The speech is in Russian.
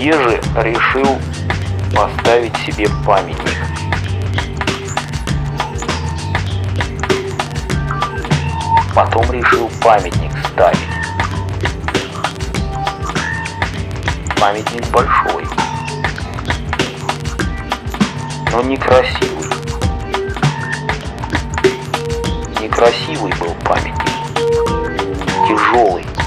решил поставить себе памятник. Потом решил памятник ставить. Памятник большой, но некрасивый. Некрасивый был памятник, тяжелый.